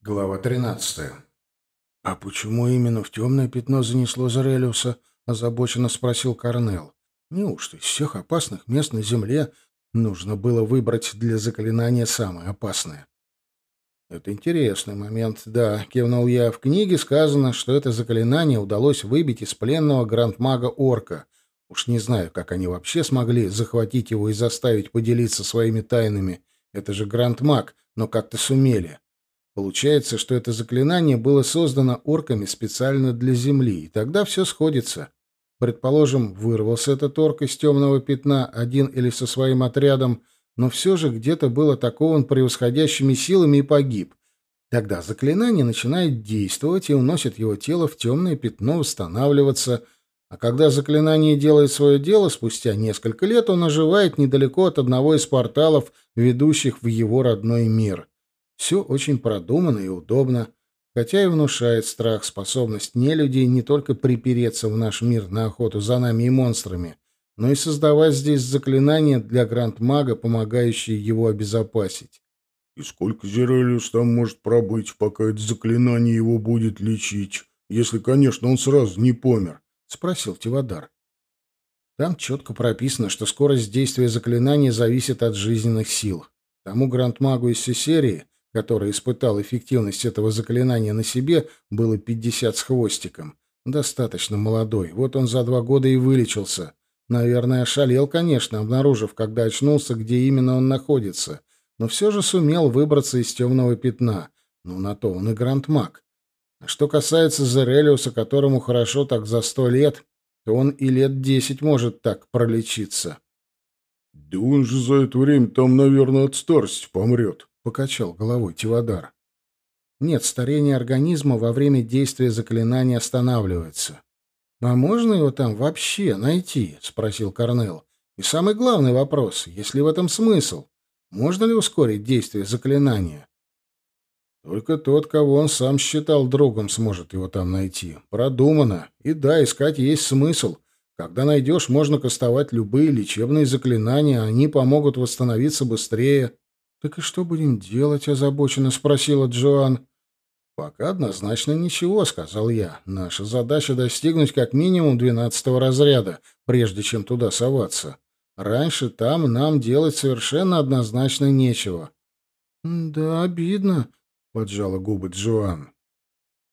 Глава 13. «А почему именно в темное пятно занесло Зарелиуса?» — озабоченно спросил Корнел. «Неужто из всех опасных мест на Земле нужно было выбрать для заклинания самое опасное?» «Это интересный момент, да», — кивнул я. «В книге сказано, что это заклинание удалось выбить из пленного грандмага Орка. Уж не знаю, как они вообще смогли захватить его и заставить поделиться своими тайнами. Это же грандмаг, но как-то сумели». Получается, что это заклинание было создано орками специально для Земли, и тогда все сходится. Предположим, вырвался этот орк из темного пятна, один или со своим отрядом, но все же где-то был атакован превосходящими силами и погиб. Тогда заклинание начинает действовать и уносит его тело в темное пятно восстанавливаться, а когда заклинание делает свое дело, спустя несколько лет он оживает недалеко от одного из порталов, ведущих в его родной мир. Все очень продумано и удобно, хотя и внушает страх способность нелюдей не только припереться в наш мир на охоту за нами и монстрами, но и создавать здесь заклинания для гранд-мага, помогающие его обезопасить. «И сколько Зерелиус там может пробыть, пока это заклинание его будет лечить, если, конечно, он сразу не помер?» — спросил Тивадар. Там четко прописано, что скорость действия заклинания зависит от жизненных сил. Тому гранд-магу из серии который испытал эффективность этого заклинания на себе, было 50 с хвостиком. Достаточно молодой. Вот он за два года и вылечился. Наверное, ошалел, конечно, обнаружив, когда очнулся, где именно он находится. Но все же сумел выбраться из темного пятна. Ну, на то он и гранд-маг. А что касается Зерелиуса, которому хорошо так за сто лет, то он и лет десять может так пролечиться. — Да он же за это время там, наверное, от старости помрет, покачал головой Тивадар. Нет, старение организма во время действия заклинания останавливается. А можно его там вообще найти? спросил Корнел. И самый главный вопрос, есть ли в этом смысл? Можно ли ускорить действие заклинания? Только тот, кого он сам считал другом, сможет его там найти. Продумано. И да, искать есть смысл. Когда найдешь, можно кастовать любые лечебные заклинания, они помогут восстановиться быстрее. «Так и что будем делать?» — озабоченно спросила Джоан. «Пока однозначно ничего», — сказал я. «Наша задача — достигнуть как минимум двенадцатого разряда, прежде чем туда соваться. Раньше там нам делать совершенно однозначно нечего». «Да, обидно», — поджала губы Джоан.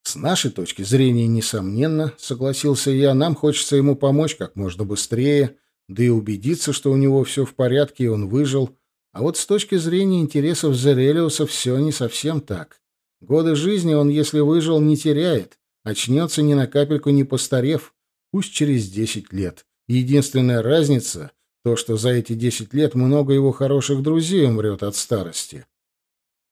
«С нашей точки зрения, несомненно», — согласился я, — «нам хочется ему помочь как можно быстрее, да и убедиться, что у него все в порядке и он выжил». А вот с точки зрения интересов Зерелиуса все не совсем так. Годы жизни он, если выжил, не теряет. Очнется ни на капельку не постарев, пусть через десять лет. Единственная разница — то, что за эти десять лет много его хороших друзей умрет от старости.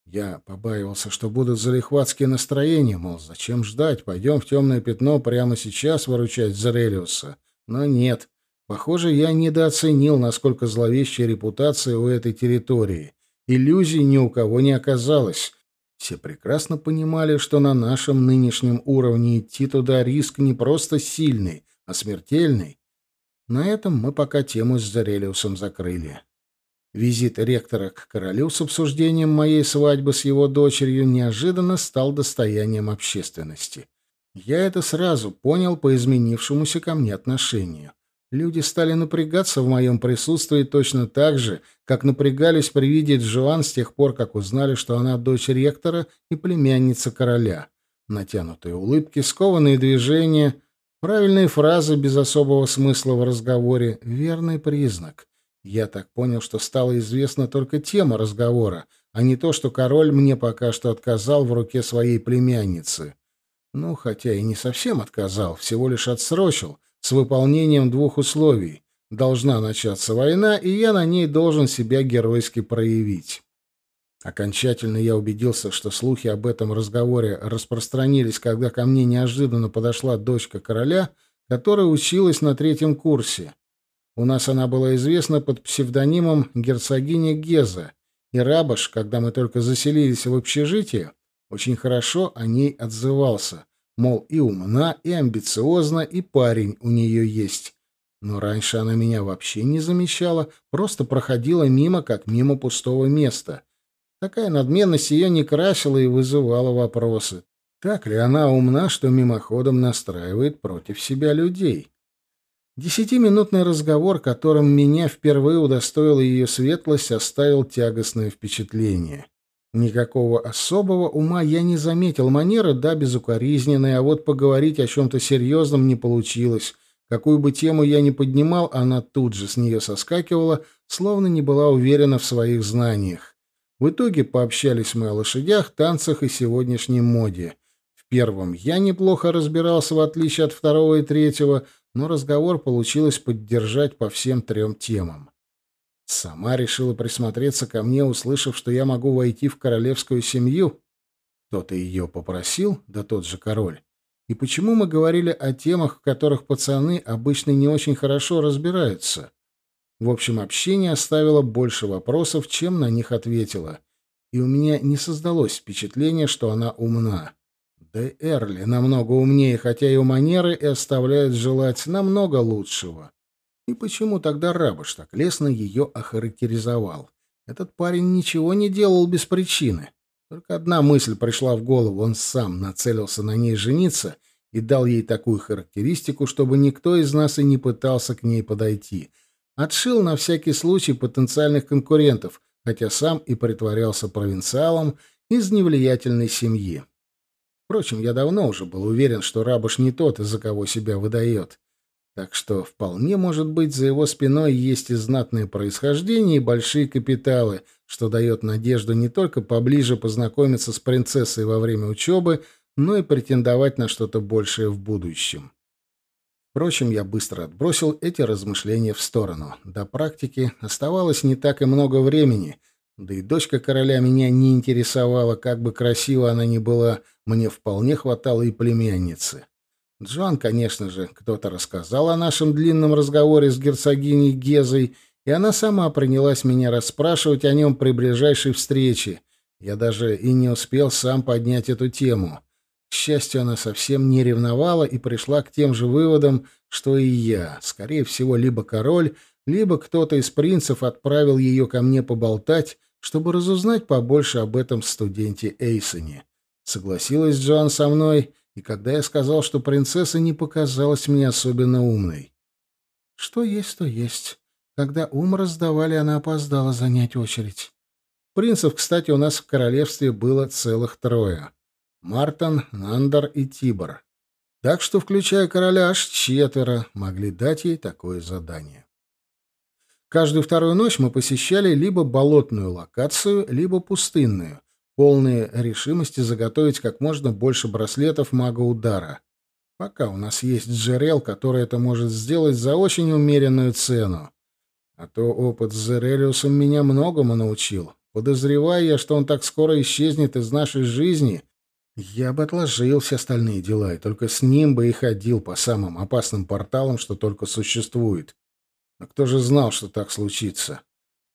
Я побаивался, что будут залихватские настроения, мол, зачем ждать, пойдем в темное пятно прямо сейчас выручать Зерелиуса. Но нет, Похоже, я недооценил, насколько зловещая репутация у этой территории. Иллюзий ни у кого не оказалось. Все прекрасно понимали, что на нашем нынешнем уровне идти туда риск не просто сильный, а смертельный. На этом мы пока тему с Зарелиусом закрыли. Визит ректора к королю с обсуждением моей свадьбы с его дочерью неожиданно стал достоянием общественности. Я это сразу понял по изменившемуся ко мне отношению. Люди стали напрягаться в моем присутствии точно так же, как напрягались при виде Джоан с тех пор, как узнали, что она дочь ректора и племянница короля. Натянутые улыбки, скованные движения, правильные фразы без особого смысла в разговоре — верный признак. Я так понял, что стало известна только тема разговора, а не то, что король мне пока что отказал в руке своей племянницы. Ну, хотя и не совсем отказал, всего лишь отсрочил — с выполнением двух условий. Должна начаться война, и я на ней должен себя геройски проявить. Окончательно я убедился, что слухи об этом разговоре распространились, когда ко мне неожиданно подошла дочка короля, которая училась на третьем курсе. У нас она была известна под псевдонимом герцогиня Геза, и Рабаш, когда мы только заселились в общежитие, очень хорошо о ней отзывался, Мол, и умна, и амбициозна, и парень у нее есть. Но раньше она меня вообще не замечала, просто проходила мимо, как мимо пустого места. Такая надменность ее не красила и вызывала вопросы. Так ли она умна, что мимоходом настраивает против себя людей? Десятиминутный разговор, которым меня впервые удостоила ее светлость, оставил тягостное впечатление. Никакого особого ума я не заметил. Манера, да, безукоризненная, а вот поговорить о чем-то серьезном не получилось. Какую бы тему я ни поднимал, она тут же с нее соскакивала, словно не была уверена в своих знаниях. В итоге пообщались мы о лошадях, танцах и сегодняшней моде. В первом я неплохо разбирался, в отличие от второго и третьего, но разговор получилось поддержать по всем трем темам. Сама решила присмотреться ко мне, услышав, что я могу войти в королевскую семью. Кто-то ее попросил, да тот же король. И почему мы говорили о темах, в которых пацаны обычно не очень хорошо разбираются? В общем, общение оставило больше вопросов, чем на них ответило. И у меня не создалось впечатление, что она умна. Да Эрли намного умнее, хотя и у манеры и оставляет желать намного лучшего. И почему тогда Рабыш так лестно ее охарактеризовал? Этот парень ничего не делал без причины. Только одна мысль пришла в голову. Он сам нацелился на ней жениться и дал ей такую характеристику, чтобы никто из нас и не пытался к ней подойти. Отшил на всякий случай потенциальных конкурентов, хотя сам и притворялся провинциалом из невлиятельной семьи. Впрочем, я давно уже был уверен, что Рабыш не тот, из-за кого себя выдает. Так что вполне может быть за его спиной есть и знатное происхождение, и большие капиталы, что дает надежду не только поближе познакомиться с принцессой во время учебы, но и претендовать на что-то большее в будущем. Впрочем, я быстро отбросил эти размышления в сторону. До практики оставалось не так и много времени, да и дочка короля меня не интересовала, как бы красива она ни была, мне вполне хватало и племянницы. Джон, конечно же, кто-то рассказал о нашем длинном разговоре с герцогиней Гезой, и она сама принялась меня расспрашивать о нем при ближайшей встрече. Я даже и не успел сам поднять эту тему. К счастью, она совсем не ревновала и пришла к тем же выводам, что и я. Скорее всего, либо король, либо кто-то из принцев отправил ее ко мне поболтать, чтобы разузнать побольше об этом студенте Эйсоне. Согласилась Джоан со мной, и когда я сказал, что принцесса не показалась мне особенно умной. Что есть, то есть. Когда ум раздавали, она опоздала занять очередь. Принцев, кстати, у нас в королевстве было целых трое. Мартон, Нандер и Тибор. Так что, включая короля, аж четверо могли дать ей такое задание. Каждую вторую ночь мы посещали либо болотную локацию, либо пустынную, полные решимости заготовить как можно больше браслетов мага-удара. Пока у нас есть Джерел, который это может сделать за очень умеренную цену. А то опыт с Зерелиусом меня многому научил. Подозревая я, что он так скоро исчезнет из нашей жизни, я бы отложил все остальные дела, и только с ним бы и ходил по самым опасным порталам, что только существует. А кто же знал, что так случится?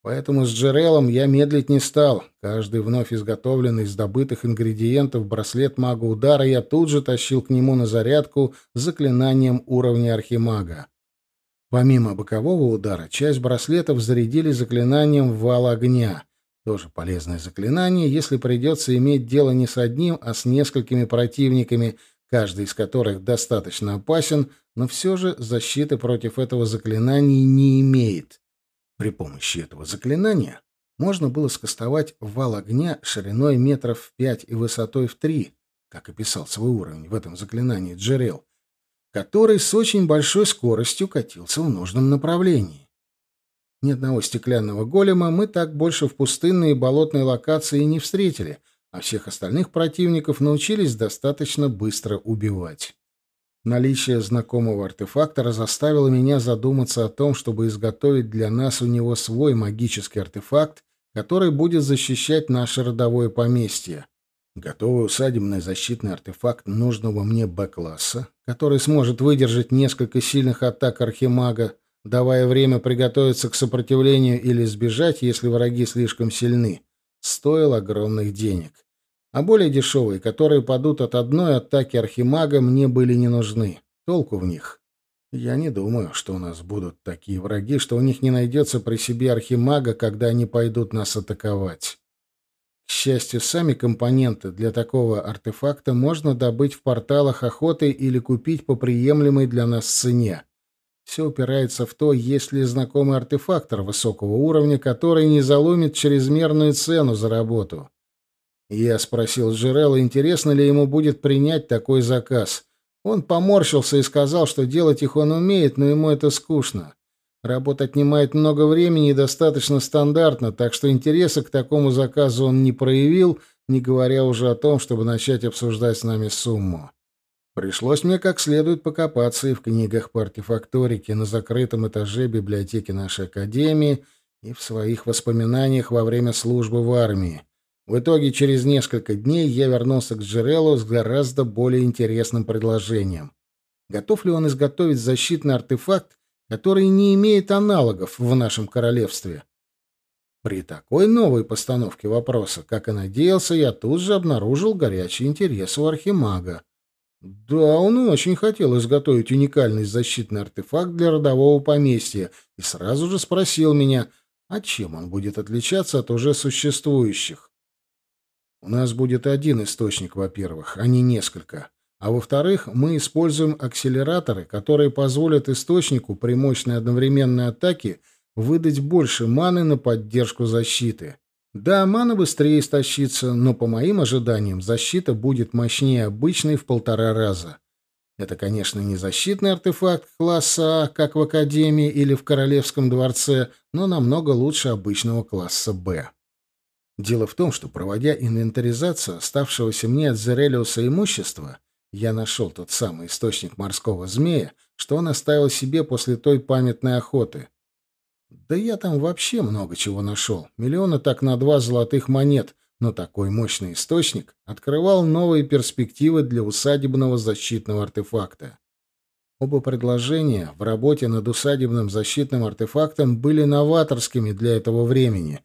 Поэтому с Джерелом я медлить не стал. Каждый вновь изготовленный из добытых ингредиентов браслет мага удара я тут же тащил к нему на зарядку с заклинанием уровня архимага. Помимо бокового удара, часть браслетов зарядили заклинанием вал огня. Тоже полезное заклинание, если придется иметь дело не с одним, а с несколькими противниками, каждый из которых достаточно опасен, но все же защиты против этого заклинания не имеет. При помощи этого заклинания можно было скостовать вал огня шириной метров в пять и высотой в три, как описал свой уровень в этом заклинании Джерел, который с очень большой скоростью катился в нужном направлении. Ни одного стеклянного голема мы так больше в пустынной и болотной локации не встретили, а всех остальных противников научились достаточно быстро убивать. Наличие знакомого артефактора заставило меня задуматься о том, чтобы изготовить для нас у него свой магический артефакт, который будет защищать наше родовое поместье. Готовый усадебный защитный артефакт нужного мне Б-класса, который сможет выдержать несколько сильных атак архимага, давая время приготовиться к сопротивлению или сбежать, если враги слишком сильны, стоил огромных денег а более дешевые, которые падут от одной атаки архимага, мне были не нужны. Толку в них. Я не думаю, что у нас будут такие враги, что у них не найдется при себе архимага, когда они пойдут нас атаковать. К счастью, сами компоненты для такого артефакта можно добыть в порталах охоты или купить по приемлемой для нас цене. Все упирается в то, есть ли знакомый артефактор высокого уровня, который не заломит чрезмерную цену за работу. Я спросил Жирелла, интересно ли ему будет принять такой заказ. Он поморщился и сказал, что делать их он умеет, но ему это скучно. Работа отнимает много времени и достаточно стандартно, так что интереса к такому заказу он не проявил, не говоря уже о том, чтобы начать обсуждать с нами сумму. Пришлось мне как следует покопаться и в книгах по артефакторике на закрытом этаже библиотеки нашей академии, и в своих воспоминаниях во время службы в армии. В итоге через несколько дней я вернулся к Джереллу с гораздо более интересным предложением. Готов ли он изготовить защитный артефакт, который не имеет аналогов в нашем королевстве? При такой новой постановке вопроса, как и надеялся, я тут же обнаружил горячий интерес у архимага. Да, он очень хотел изготовить уникальный защитный артефакт для родового поместья и сразу же спросил меня, а чем он будет отличаться от уже существующих. У нас будет один источник, во-первых, а не несколько. А во-вторых, мы используем акселераторы, которые позволят источнику при мощной одновременной атаке выдать больше маны на поддержку защиты. Да, мана быстрее истощится, но, по моим ожиданиям, защита будет мощнее обычной в полтора раза. Это, конечно, не защитный артефакт класса А, как в Академии или в Королевском дворце, но намного лучше обычного класса Б. Дело в том, что, проводя инвентаризацию оставшегося мне от Зерелиуса имущества, я нашел тот самый источник морского змея, что он оставил себе после той памятной охоты. Да я там вообще много чего нашел. Миллиона так на два золотых монет. Но такой мощный источник открывал новые перспективы для усадебного защитного артефакта. Оба предложения в работе над усадебным защитным артефактом были новаторскими для этого времени.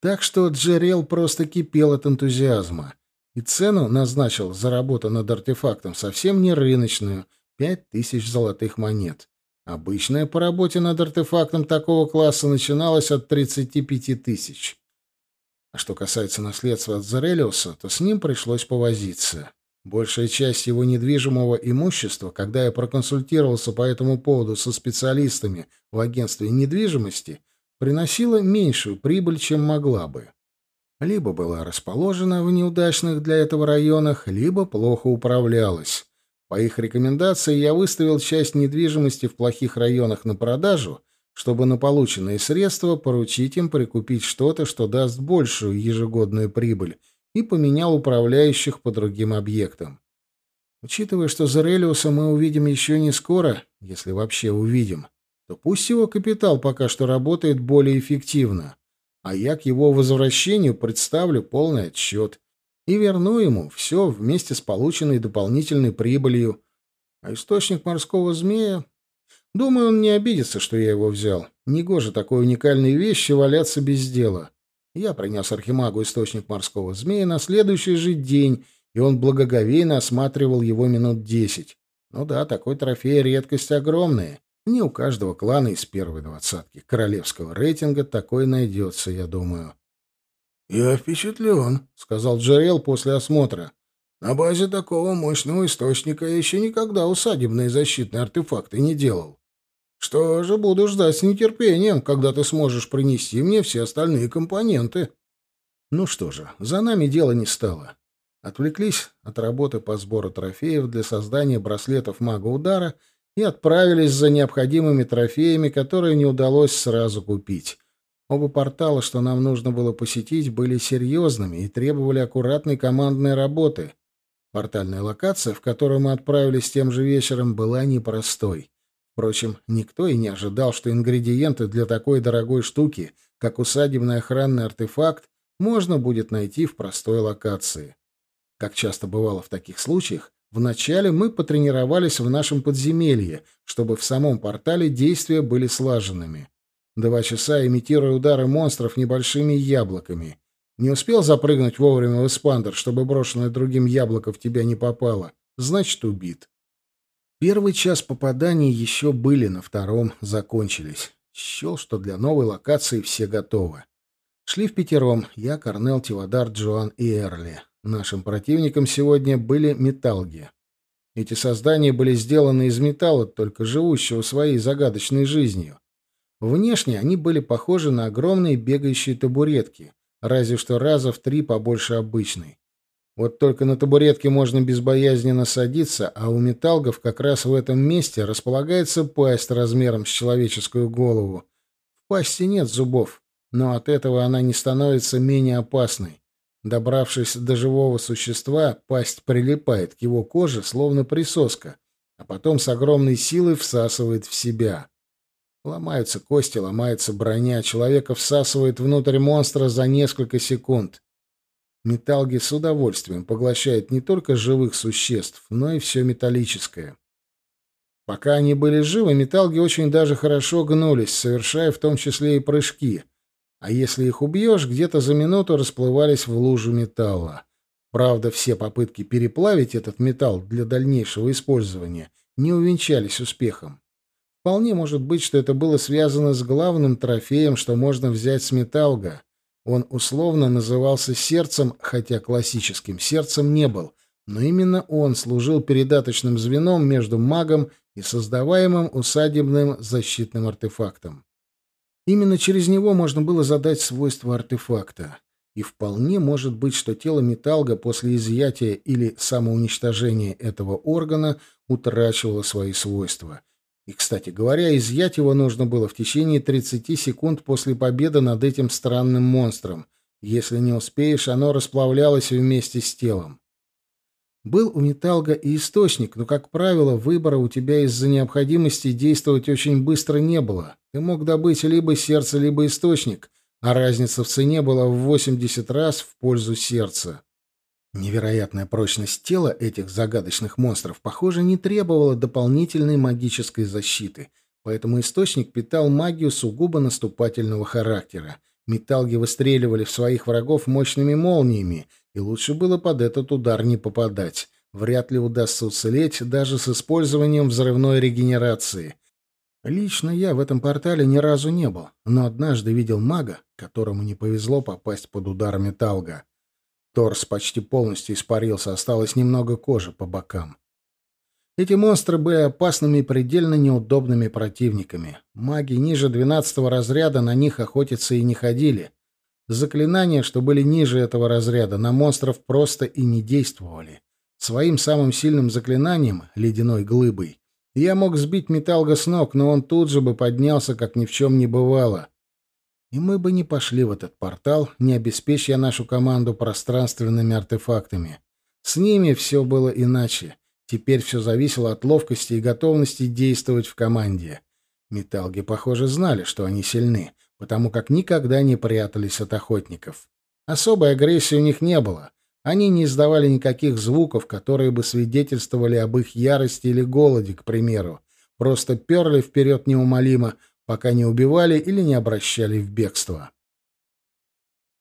Так что Джерел просто кипел от энтузиазма. И цену назначил за работу над артефактом совсем не рыночную — пять тысяч золотых монет. Обычная по работе над артефактом такого класса начиналась от 35 тысяч. А что касается наследства от Зарелиуса, то с ним пришлось повозиться. Большая часть его недвижимого имущества, когда я проконсультировался по этому поводу со специалистами в агентстве недвижимости, приносила меньшую прибыль, чем могла бы. Либо была расположена в неудачных для этого районах, либо плохо управлялась. По их рекомендации я выставил часть недвижимости в плохих районах на продажу, чтобы на полученные средства поручить им прикупить что-то, что даст большую ежегодную прибыль, и поменял управляющих по другим объектам. Учитывая, что Зарелиуса мы увидим еще не скоро, если вообще увидим, то пусть его капитал пока что работает более эффективно, а я к его возвращению представлю полный отчет и верну ему все вместе с полученной дополнительной прибылью. А источник морского змея... Думаю, он не обидится, что я его взял. Негоже такой уникальной вещи валяться без дела. Я принес Архимагу источник морского змея на следующий же день, и он благоговейно осматривал его минут десять. Ну да, такой трофей — редкость огромная. Не у каждого клана из первой двадцатки королевского рейтинга такой найдется, я думаю. «Я впечатлен», — сказал Джерел после осмотра. «На базе такого мощного источника я еще никогда усадебные защитные артефакты не делал. Что же, буду ждать с нетерпением, когда ты сможешь принести мне все остальные компоненты». Ну что же, за нами дело не стало. Отвлеклись от работы по сбору трофеев для создания браслетов мага удара и отправились за необходимыми трофеями, которые не удалось сразу купить. Оба портала, что нам нужно было посетить, были серьезными и требовали аккуратной командной работы. Портальная локация, в которую мы отправились тем же вечером, была непростой. Впрочем, никто и не ожидал, что ингредиенты для такой дорогой штуки, как усадебный охранный артефакт, можно будет найти в простой локации. Как часто бывало в таких случаях, вначале мы потренировались в нашем подземелье, чтобы в самом портале действия были слаженными. Два часа имитируя удары монстров небольшими яблоками. Не успел запрыгнуть вовремя в эспандер, чтобы брошенное другим яблоко в тебя не попало. Значит, убит. Первый час попаданий еще были, на втором закончились. Счел, что для новой локации все готовы. Шли в пятером. Я, Корнел, Тивадар, Джоан и Эрли. Нашим противником сегодня были металги. Эти создания были сделаны из металла, только живущего своей загадочной жизнью. Внешне они были похожи на огромные бегающие табуретки, разве что раза в три побольше обычной. Вот только на табуретке можно безбоязненно садиться, а у металгов как раз в этом месте располагается пасть размером с человеческую голову. В пасти нет зубов, но от этого она не становится менее опасной. Добравшись до живого существа, пасть прилипает к его коже, словно присоска, а потом с огромной силой всасывает в себя. Ломаются кости, ломается броня, человека всасывает внутрь монстра за несколько секунд. Металги с удовольствием поглощают не только живых существ, но и все металлическое. Пока они были живы, металги очень даже хорошо гнулись, совершая в том числе и прыжки. А если их убьешь, где-то за минуту расплывались в лужу металла. Правда, все попытки переплавить этот металл для дальнейшего использования не увенчались успехом. Вполне может быть, что это было связано с главным трофеем, что можно взять с металга он условно назывался сердцем, хотя классическим сердцем не был, но именно он служил передаточным звеном между магом и создаваемым усадебным защитным артефактом. Именно через него можно было задать свойства артефакта. И вполне может быть, что тело металга после изъятия или самоуничтожения этого органа утрачивало свои свойства — и, кстати говоря, изъять его нужно было в течение 30 секунд после победы над этим странным монстром. Если не успеешь, оно расплавлялось вместе с телом. Был у Металга и источник, но, как правило, выбора у тебя из-за необходимости действовать очень быстро не было. Ты мог добыть либо сердце, либо источник, а разница в цене была в 80 раз в пользу сердца. Невероятная прочность тела этих загадочных монстров, похоже, не требовала дополнительной магической защиты, поэтому источник питал магию сугубо наступательного характера. Металги выстреливали в своих врагов мощными молниями, и лучше было под этот удар не попадать. Вряд ли удастся уцелеть даже с использованием взрывной регенерации. Лично я в этом портале ни разу не был, но однажды видел мага, которому не повезло попасть под удар металга. Торс почти полностью испарился, осталось немного кожи по бокам. Эти монстры были опасными и предельно неудобными противниками. Маги ниже 12 разряда на них охотиться и не ходили. Заклинания, что были ниже этого разряда, на монстров просто и не действовали. Своим самым сильным заклинанием, ледяной глыбой, я мог сбить Металга с ног, но он тут же бы поднялся, как ни в чем не бывало и мы бы не пошли в этот портал, не обеспечив нашу команду пространственными артефактами. С ними все было иначе. Теперь все зависело от ловкости и готовности действовать в команде. Металги, похоже, знали, что они сильны, потому как никогда не прятались от охотников. Особой агрессии у них не было. Они не издавали никаких звуков, которые бы свидетельствовали об их ярости или голоде, к примеру. Просто перли вперед неумолимо, пока не убивали или не обращали в бегство.